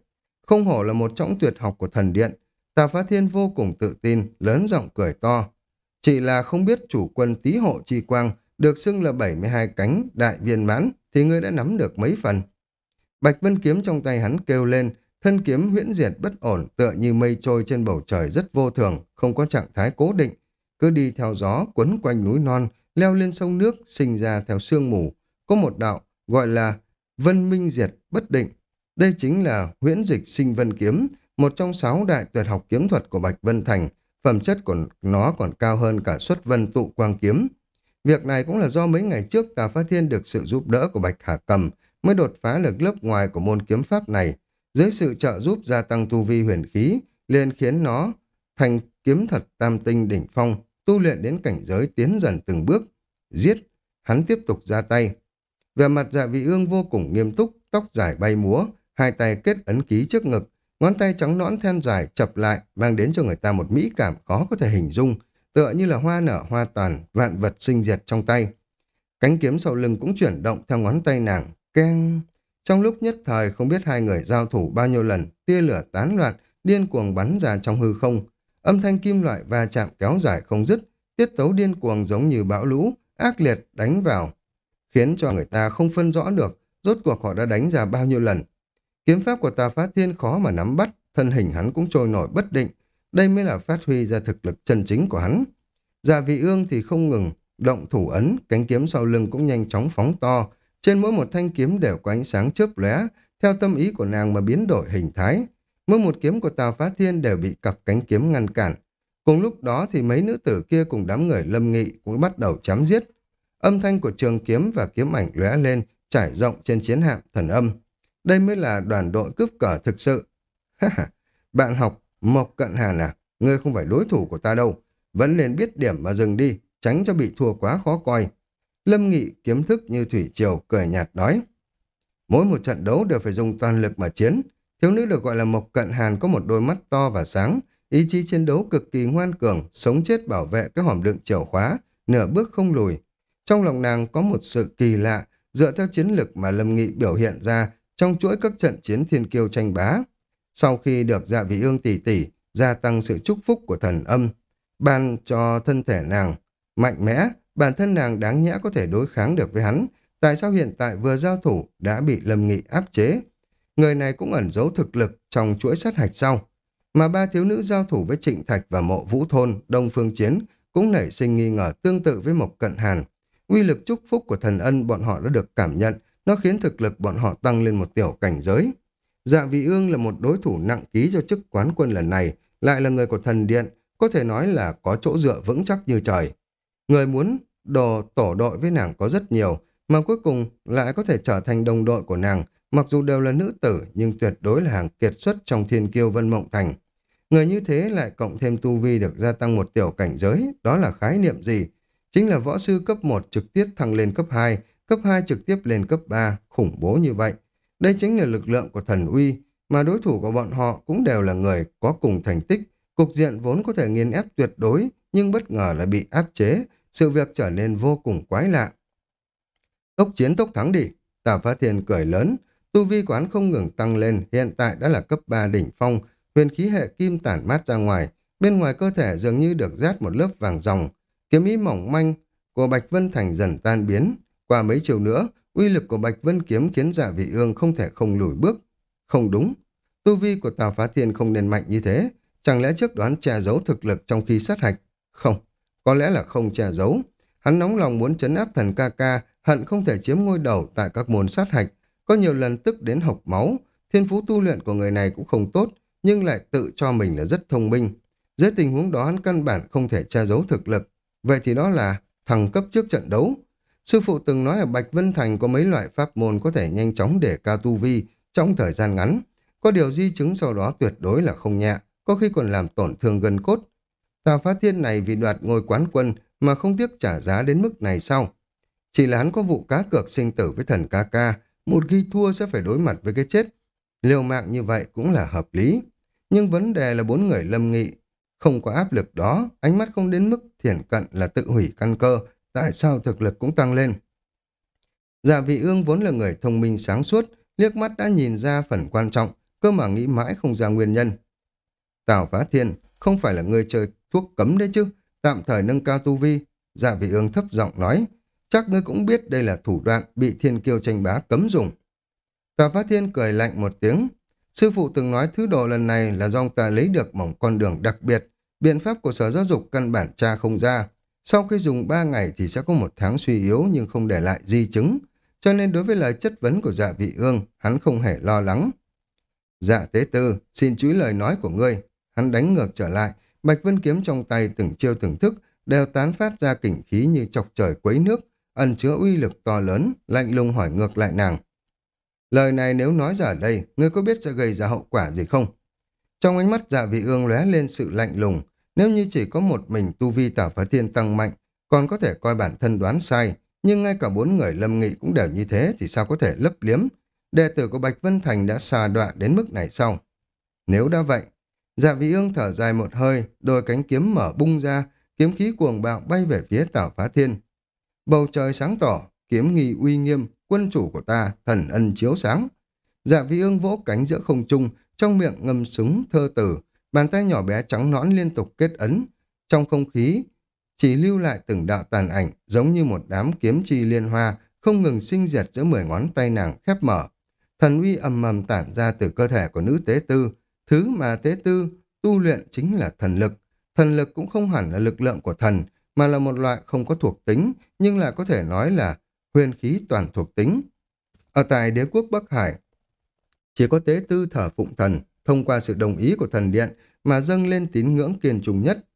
không hổ là một trọng tuyệt học của thần điện. Tào Phá Thiên vô cùng tự tin, lớn giọng cười to. Chỉ là không biết chủ quân tí hộ chi quang được xưng là 72 cánh đại viên mãn thì ngươi đã nắm được mấy phần. Bạch Vân Kiếm trong tay hắn kêu lên, thân kiếm huyễn diệt bất ổn tựa như mây trôi trên bầu trời rất vô thường, không có trạng thái cố định, cứ đi theo gió quấn quanh núi non, leo lên sông nước, sinh ra theo sương mù. Có một đạo gọi là Vân Minh Diệt Bất Định. Đây chính là huyễn dịch sinh vân kiếm, một trong sáu đại tuyệt học kiếm thuật của Bạch Vân Thành, phẩm chất của nó còn cao hơn cả xuất vân tụ quang kiếm. Việc này cũng là do mấy ngày trước Tà Phá Thiên được sự giúp đỡ của Bạch Hà Cầm mới đột phá được lớp ngoài của môn kiếm pháp này. Dưới sự trợ giúp gia tăng tu vi huyền khí, liền khiến nó thành kiếm thật tam tinh đỉnh phong, tu luyện đến cảnh giới tiến dần từng bước. Giết, hắn tiếp tục ra tay. Về mặt dạ vị ương vô cùng nghiêm túc, tóc dài bay múa, hai tay kết ấn ký trước ngực, ngón tay trắng nõn then dài chập lại, mang đến cho người ta một mỹ cảm khó có thể hình dung, tựa như là hoa nở hoa toàn, vạn vật sinh diệt trong tay. Cánh kiếm sau lưng cũng chuyển động theo ngón tay nàng, keng. Trong lúc nhất thời không biết hai người giao thủ bao nhiêu lần, tia lửa tán loạn, điên cuồng bắn ra trong hư không. Âm thanh kim loại va chạm kéo dài không dứt, tiết tấu điên cuồng giống như bão lũ, ác liệt đánh vào, khiến cho người ta không phân rõ được rốt cuộc họ đã đánh ra bao nhiêu lần. Kiếm pháp của tà phá thiên khó mà nắm bắt, thân hình hắn cũng trôi nổi bất định, đây mới là phát huy ra thực lực chân chính của hắn. già vị ương thì không ngừng, động thủ ấn, cánh kiếm sau lưng cũng nhanh chóng phóng to. Trên mỗi một thanh kiếm đều có ánh sáng chớp lóe, theo tâm ý của nàng mà biến đổi hình thái. Mỗi một kiếm của Tào Phá Thiên đều bị cặp cánh kiếm ngăn cản. Cùng lúc đó thì mấy nữ tử kia cùng đám người lâm nghị cũng bắt đầu chém giết. Âm thanh của trường kiếm và kiếm ảnh lóe lên, trải rộng trên chiến hạm thần âm. Đây mới là đoàn đội cướp cờ thực sự. Bạn học Mộc Cận Hàn à, ngươi không phải đối thủ của ta đâu. Vẫn nên biết điểm mà dừng đi, tránh cho bị thua quá khó coi. Lâm Nghị kiếm thức như Thủy Triều, cười nhạt nói. Mỗi một trận đấu đều phải dùng toàn lực mà chiến. Thiếu nữ được gọi là Mộc Cận Hàn có một đôi mắt to và sáng, ý chí chiến đấu cực kỳ ngoan cường, sống chết bảo vệ cái hòm đựng chìa khóa, nửa bước không lùi. Trong lòng nàng có một sự kỳ lạ, dựa theo chiến lực mà Lâm Nghị biểu hiện ra trong chuỗi các trận chiến thiên kiêu tranh bá. Sau khi được dạ vị ương tỷ tỷ gia tăng sự chúc phúc của thần âm, ban cho thân thể nàng mạnh mẽ, bản thân nàng đáng nhẽ có thể đối kháng được với hắn, tại sao hiện tại vừa giao thủ đã bị Lâm Nghị áp chế? Người này cũng ẩn giấu thực lực trong chuỗi sát hạch sau. Mà ba thiếu nữ giao thủ với Trịnh Thạch và Mộ Vũ Thôn, Đông Phương Chiến cũng nảy sinh nghi ngờ tương tự với Mộc Cận Hàn. Uy lực chúc phúc của thần ân bọn họ đã được cảm nhận, nó khiến thực lực bọn họ tăng lên một tiểu cảnh giới. Dạ vị ương là một đối thủ nặng ký cho chức quán quân lần này, lại là người của thần điện, có thể nói là có chỗ dựa vững chắc như trời. Người muốn đồ tổ đội với nàng có rất nhiều, mà cuối cùng lại có thể trở thành đồng đội của nàng, mặc dù đều là nữ tử nhưng tuyệt đối là hàng kiệt xuất trong thiên kiêu vân mộng thành. Người như thế lại cộng thêm tu vi được gia tăng một tiểu cảnh giới, đó là khái niệm gì? Chính là võ sư cấp 1 trực tiếp thăng lên cấp 2, cấp 2 trực tiếp lên cấp 3, khủng bố như vậy. Đây chính là lực lượng của thần uy, mà đối thủ của bọn họ cũng đều là người có cùng thành tích. Cục diện vốn có thể nghiền ép tuyệt đối, nhưng bất ngờ lại bị áp chế, sự việc trở nên vô cùng quái lạ. Tốc chiến tốc thắng đi, Tào Phá Thiên cười lớn, tu vi quán không ngừng tăng lên, hiện tại đã là cấp 3 đỉnh phong, huyền khí hệ kim tản mát ra ngoài, bên ngoài cơ thể dường như được rát một lớp vàng ròng, kiếm ý mỏng manh của Bạch Vân Thành dần tan biến. Qua mấy chiều nữa, uy lực của Bạch Vân Kiếm khiến Dạ vị ương không thể không lùi bước. Không đúng, tu vi của Tào Phá Thiên không nên mạnh như thế, chẳng lẽ trước đoán che giấu thực lực trong khi sát hạch? Không, có lẽ là không che giấu. Hắn nóng lòng muốn chấn áp thần ca ca, hận không thể chiếm ngôi đầu tại các môn sát hạch, có nhiều lần tức đến hộc máu. Thiên phú tu luyện của người này cũng không tốt, nhưng lại tự cho mình là rất thông minh. Dưới tình huống đó hắn căn bản không thể che giấu thực lực. Vậy thì đó là thằng cấp trước trận đấu. Sư phụ từng nói ở Bạch Vân Thành có mấy loại pháp môn có thể nhanh chóng để cao tu vi trong thời gian ngắn. Có điều di chứng sau đó tuyệt đối là không nhẹ, có khi còn làm tổn thương gân cốt. Tào Phá Thiên này vì đoạt ngôi quán quân mà không tiếc trả giá đến mức này sao? Chỉ là hắn có vụ cá cược sinh tử với thần ca ca, một ghi thua sẽ phải đối mặt với cái chết. Liều mạng như vậy cũng là hợp lý. Nhưng vấn đề là bốn người lâm nghị. Không có áp lực đó, ánh mắt không đến mức thiển cận là tự hủy căn cơ, tại sao thực lực cũng tăng lên. Dạ vị ương vốn là người thông minh sáng suốt, liếc mắt đã nhìn ra phần quan trọng, cơ mà nghĩ mãi không ra nguyên nhân. Tào Phá Thiên, không phải là người chơi thuốc cấm đấy chứ, tạm thời nâng cao tu vi. Dạ vị ương thấp giọng nói, chắc ngươi cũng biết đây là thủ đoạn bị thiên kiêu tranh bá cấm dùng. tà Phá Thiên cười lạnh một tiếng, sư phụ từng nói thứ đồ lần này là do ông ta lấy được mỏng con đường đặc biệt, biện pháp của sở giáo dục căn bản tra không ra. Sau khi dùng 3 ngày thì sẽ có một tháng suy yếu nhưng không để lại di chứng, cho nên đối với lời chất vấn của dạ vị ương, hắn không hề lo lắng. Dạ tế tư, xin chú ý lời nói của ngươi. Hắn đánh ngược trở lại, Bạch Vân Kiếm trong tay từng chiêu từng thức đều tán phát ra kình khí như chọc trời quấy nước, ẩn chứa uy lực to lớn, lạnh lùng hỏi ngược lại nàng. Lời này nếu nói ra ở đây, ngươi có biết sẽ gây ra hậu quả gì không? Trong ánh mắt dạ vị ương lóe lên sự lạnh lùng, nếu như chỉ có một mình tu vi tả phá thiên tăng mạnh, còn có thể coi bản thân đoán sai, nhưng ngay cả bốn người lâm nghị cũng đều như thế thì sao có thể lấp liếm. Đệ tử của Bạch Vân Thành đã xà đọa đến mức này sau. Nếu đã vậy, dạ vị ương thở dài một hơi, đôi cánh kiếm mở bung ra, kiếm khí cuồng bạo bay về phía tảo phá thiên. Bầu trời sáng tỏ, kiếm nghi uy nghiêm, quân chủ của ta, thần ân chiếu sáng. Dạ vị ương vỗ cánh giữa không trung, trong miệng ngâm súng thơ tử, bàn tay nhỏ bé trắng nõn liên tục kết ấn. Trong không khí, chỉ lưu lại từng đạo tàn ảnh, giống như một đám kiếm chi liên hoa, không ngừng sinh diệt giữa mười ngón tay nàng khép mở. Thần uy ầm ầm tản ra từ cơ thể của nữ tế tư, thứ mà tế tư tu luyện chính là thần lực. Thần lực cũng không hẳn là lực lượng của thần, mà là một loại không có thuộc tính, nhưng lại có thể nói là huyền khí toàn thuộc tính. Ở tại đế quốc Bắc Hải, chỉ có tế tư thở phụng thần, thông qua sự đồng ý của thần điện mà dâng lên tín ngưỡng kiên trung nhất.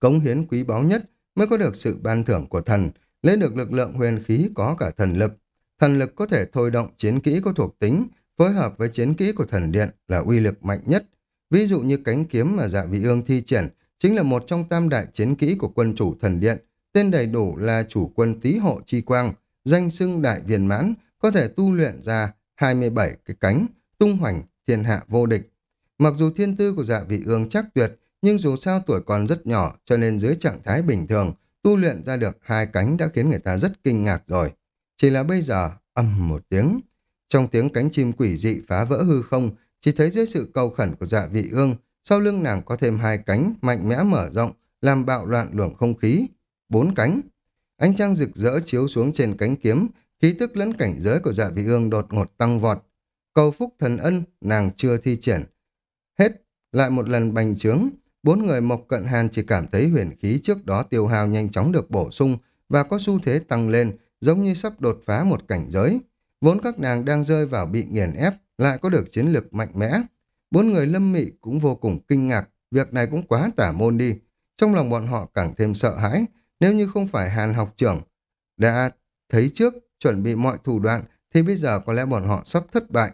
Cống hiến quý báu nhất mới có được sự ban thưởng của thần, lấy được lực lượng huyền khí có cả thần lực. Thần lực có thể thôi động chiến kỹ có thuộc tính, phối hợp với chiến kỹ của thần điện là uy lực mạnh nhất. Ví dụ như cánh kiếm mà dạ vị ương thi triển chính là một trong tam đại chiến kỹ của quân chủ thần điện, tên đầy đủ là chủ quân tý hộ chi quang, danh xưng đại viên mãn, có thể tu luyện ra 27 cái cánh, tung hoành, thiên hạ vô địch. Mặc dù thiên tư của dạ vị ương chắc tuyệt, nhưng dù sao tuổi còn rất nhỏ cho nên dưới trạng thái bình thường, tu luyện ra được hai cánh đã khiến người ta rất kinh ngạc rồi. Chỉ là bây giờ, âm một tiếng. Trong tiếng cánh chim quỷ dị phá vỡ hư không, chỉ thấy dưới sự cầu khẩn của dạ vị ương, sau lưng nàng có thêm hai cánh mạnh mẽ mở rộng, làm bạo loạn luồng không khí. bốn cánh. Ánh trăng rực rỡ chiếu xuống trên cánh kiếm, khí tức lẫn cảnh giới của dạ vị ương đột ngột tăng vọt. Cầu phúc thần ân, nàng chưa thi triển. Hết, lại một lần bành trướng, bốn người Mộc Cận Hàn chỉ cảm thấy huyền khí trước đó tiêu hao nhanh chóng được bổ sung và có xu thế tăng lên, giống như sắp đột phá một cảnh giới. Vốn các nàng đang rơi vào bị nghiền ép, lại có được chiến lược mạnh mẽ. Bốn người lâm mị cũng vô cùng kinh ngạc, việc này cũng quá tả môn đi. Trong lòng bọn họ càng thêm sợ hãi, nếu như không phải Hàn học trưởng đã thấy trước, chuẩn bị mọi thủ đoạn, thì bây giờ có lẽ bọn họ sắp thất bại.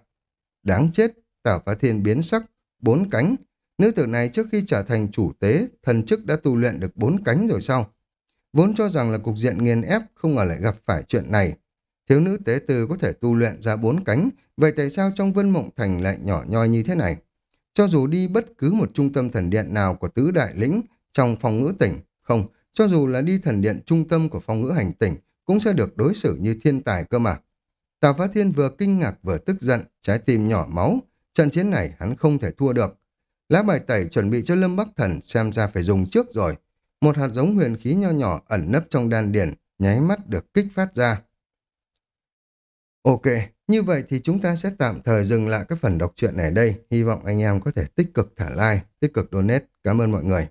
Đáng chết, Tảo Phá Thiên biến sắc, bốn cánh. Nữ tử này trước khi trở thành chủ tế, thần chức đã tu luyện được bốn cánh rồi sao? Vốn cho rằng là cục diện nghiền ép, không ngờ lại gặp phải chuyện này. Thiếu nữ tế từ có thể tu luyện ra bốn cánh, vậy tại sao trong vân mộng thành lại nhỏ nhoi như thế này? Cho dù đi bất cứ một trung tâm thần điện nào của tứ đại lĩnh trong phòng ngữ tỉnh, không, cho dù là đi thần điện trung tâm của phòng ngữ hành tỉnh, cũng sẽ được đối xử như thiên tài cơ mà. Tào Phá Thiên vừa kinh ngạc vừa tức giận, trái tim nhỏ máu. Trận chiến này hắn không thể thua được. Lá bài tẩy chuẩn bị cho Lâm Bắc Thần xem ra phải dùng trước rồi. Một hạt giống huyền khí nho nhỏ ẩn nấp trong đan điển, nháy mắt được kích phát ra. Ok, như vậy thì chúng ta sẽ tạm thời dừng lại cái phần đọc truyện này đây. Hy vọng anh em có thể tích cực thả like, tích cực donate. Cảm ơn mọi người.